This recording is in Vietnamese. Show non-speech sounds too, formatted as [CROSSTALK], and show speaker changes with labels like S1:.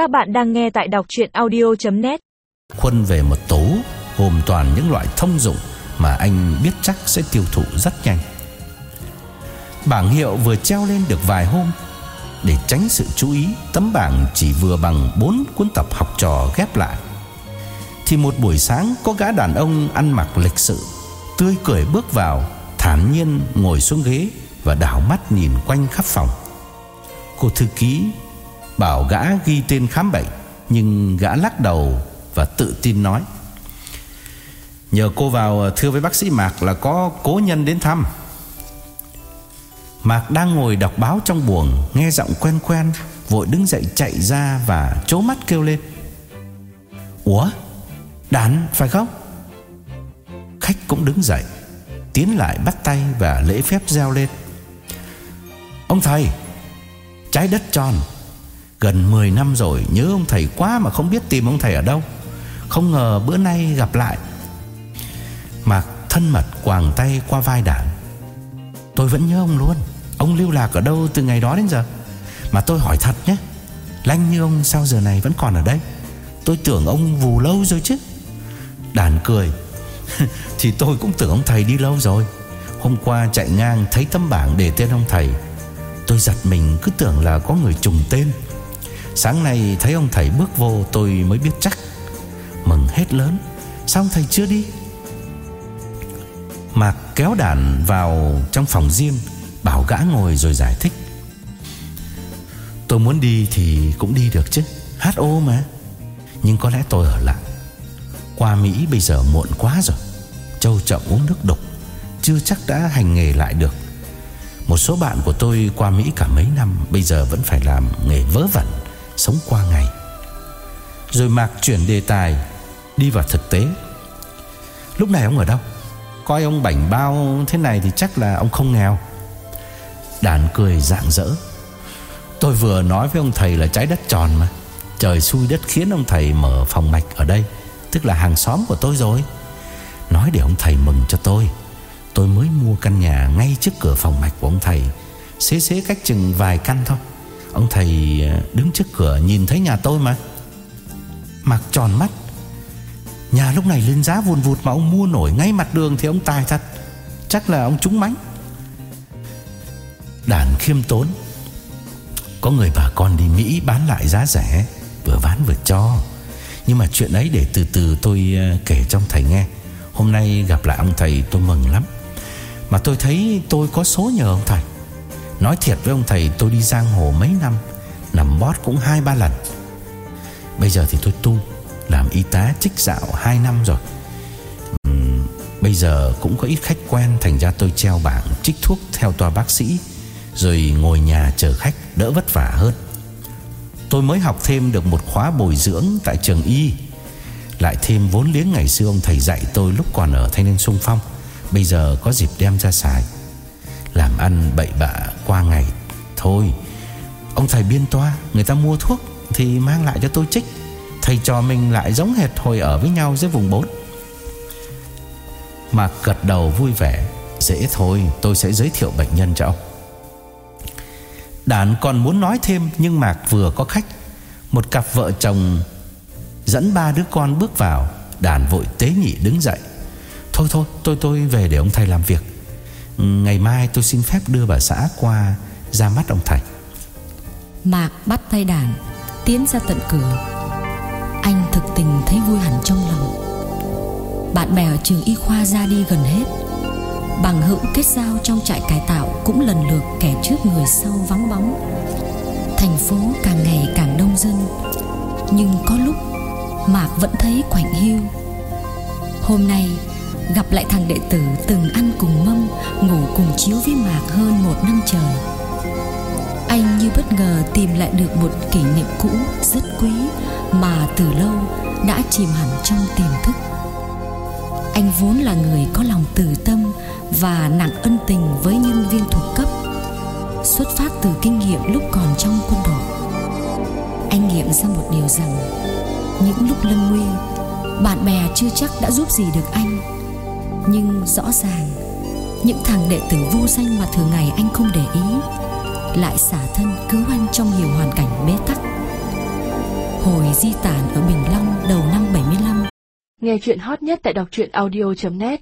S1: Các bạn đang nghe tại đọc chuyện audio.net
S2: Khuân về một tố gồm toàn những loại thông dụng mà anh biết chắc sẽ tiêu thụ rất nhanh. Bảng hiệu vừa treo lên được vài hôm để tránh sự chú ý, tấm bảng chỉ vừa bằng 4 cuốn tập học trò ghép lại. Thì một buổi sáng có gã đàn ông ăn mặc lịch sự, tươi cười bước vào, thản nhiên ngồi xuống ghế và đảo mắt nhìn quanh khắp phòng. Cô thư ký bảo gã ghi tên khám bệnh, nhưng gã lắc đầu và tự tin nói: Nhờ cô vào thưa với bác sĩ Mạc là có cố nhân đến thăm. Mạc đang ngồi đọc báo trong buồng, nghe giọng quen quen, vội đứng dậy chạy ra và chố mắt kêu lên. Ủa? Đàn phải không? Khách cũng đứng dậy, tiến lại bắt tay và lễ phép reo lên. Ông thầy, trái đất tròn, gần 10 năm rồi, nhớ ông thầy quá mà không biết tìm ông thầy ở đâu. Không ngờ bữa nay gặp lại. Mạc thân mật quàng tay qua vai đảng, Tôi vẫn nhớ ông luôn. Ông lưu lạc ở đâu từ ngày đó đến giờ? Mà tôi hỏi thật nhé Lanh như ông sao giờ này vẫn còn ở đây? Tôi tưởng ông vù lâu rồi chứ. Đàn cười. [LAUGHS] Thì tôi cũng tưởng ông thầy đi lâu rồi. Hôm qua chạy ngang thấy tấm bảng để tên ông thầy. Tôi giật mình cứ tưởng là có người trùng tên. Sáng nay thấy ông thầy bước vô tôi mới biết chắc. Mừng hết lớn. Sao thầy chưa đi? Mạc kéo đàn vào trong phòng riêng Bảo gã ngồi rồi giải thích. Tôi muốn đi thì cũng đi được chứ. Hát ô mà. Nhưng có lẽ tôi ở lại. Qua Mỹ bây giờ muộn quá rồi. Châu chậm uống nước đục. Chưa chắc đã hành nghề lại được. Một số bạn của tôi qua Mỹ cả mấy năm, Bây giờ vẫn phải làm nghề vớ vẩn. Sống qua ngày. Rồi Mạc chuyển đề tài, Đi vào thực tế. Lúc này ông ở đâu? Coi ông bảnh bao thế này thì chắc là ông không nghèo. Đàn cười rạng rỡ. Tôi vừa nói với ông thầy là trái đất tròn mà. Trời xui đất khiến ông thầy mở phòng mạch ở đây, Tức là hàng xóm của tôi rồi. Nói để ông thầy mừng cho tôi. Tôi mới mua căn nhà ngay trước cửa phòng mạch của ông thầy, Xế xế cách chừng vài căn thôi. Ông thầy à, đứng trước cửa nhìn thấy nhà tôi mà. Mặc tròn mắt. Nhà lúc này lên giá vùn vụt mà ông mua nổi ngay mặt đường thì ông tài thật. Chắc là ông trúng mánh. Đàn khiêm tốn. Có người bà con đi Mỹ bán lại giá rẻ, Vừa bán vừa cho. Nhưng mà chuyện ấy để từ từ tôi à, kể cho ông thầy nghe. Hôm nay gặp lại ông thầy tôi mừng lắm. Mà tôi thấy tôi có số nhờ ông thầy. Nói thiệt với ông thầy tôi đi giang hồ mấy năm Nằm bót cũng hai ba lần. Bây giờ thì tôi tu làm y tá trích dạo 2 năm rồi. Uhm, Bây giờ cũng có ít khách quen Thành ra tôi treo bảng trích thuốc theo tòa bác sĩ Rồi ngồi nhà chờ khách đỡ vất vả hơn. Tôi mới học thêm được một khóa bồi dưỡng tại trường y Lại thêm vốn liếng ngày xưa ông thầy dạy tôi lúc còn ở thanh niên sung phong. Bây giờ có dịp đem ra xài ăn bậy bạ qua ngày. Thôi, Ông thầy biên toa, Người ta mua thuốc Thì mang lại cho tôi trích. Thầy trò mình lại giống hệt hồi ở với nhau dưới vùng 4 Mạc gật đầu vui vẻ, Dễ thôi, tôi sẽ giới thiệu bệnh nhân cho ông. Đàn còn muốn nói thêm, Nhưng Mạc vừa có khách. Một cặp vợ chồng Dẫn ba đứa con bước vào. Đàn vội tế nhị đứng dậy. Thôi thôi, tôi tôi về để ông thầy làm việc. Ngày mai tôi xin phép đưa bà xã qua Ra mắt ông Thạch.
S3: Mạc bắt tay đàn Tiến ra tận cửa. Anh thực tình thấy vui hẳn trong lòng. Bạn bè ở trường y khoa ra đi gần hết. Bằng hữu kết giao trong trại cải tạo Cũng lần lượt kẻ trước người sau vắng bóng. Thành phố càng ngày càng đông dân. Nhưng có lúc Mạc vẫn thấy quạnh hiu Hôm nay Gặp lại thằng đệ tử từng ăn cùng mâm, Ngủ cùng chiếu với Mạc hơn một năm trời. Anh như bất ngờ tìm lại được một kỷ niệm cũ rất quý mà từ lâu đã chìm hẳn trong tiềm thức. Anh vốn là người có lòng từ tâm và nặng ân tình với nhân viên thuộc cấp, xuất phát từ kinh nghiệm lúc còn trong quân đội. Anh nghiệm ra một điều rằng, những lúc lâm nguy, bạn bè chưa chắc đã giúp gì được anh nhưng rõ ràng, những thằng đệ tử vô danh mà thường ngày anh không để ý lại xả thân cứu anh trong nhiều hoàn cảnh bế tắc. Hồi di tản ở Bình Long đầu năm 75
S1: Nghe chuyện hot nhất tại đọc truyện audio.net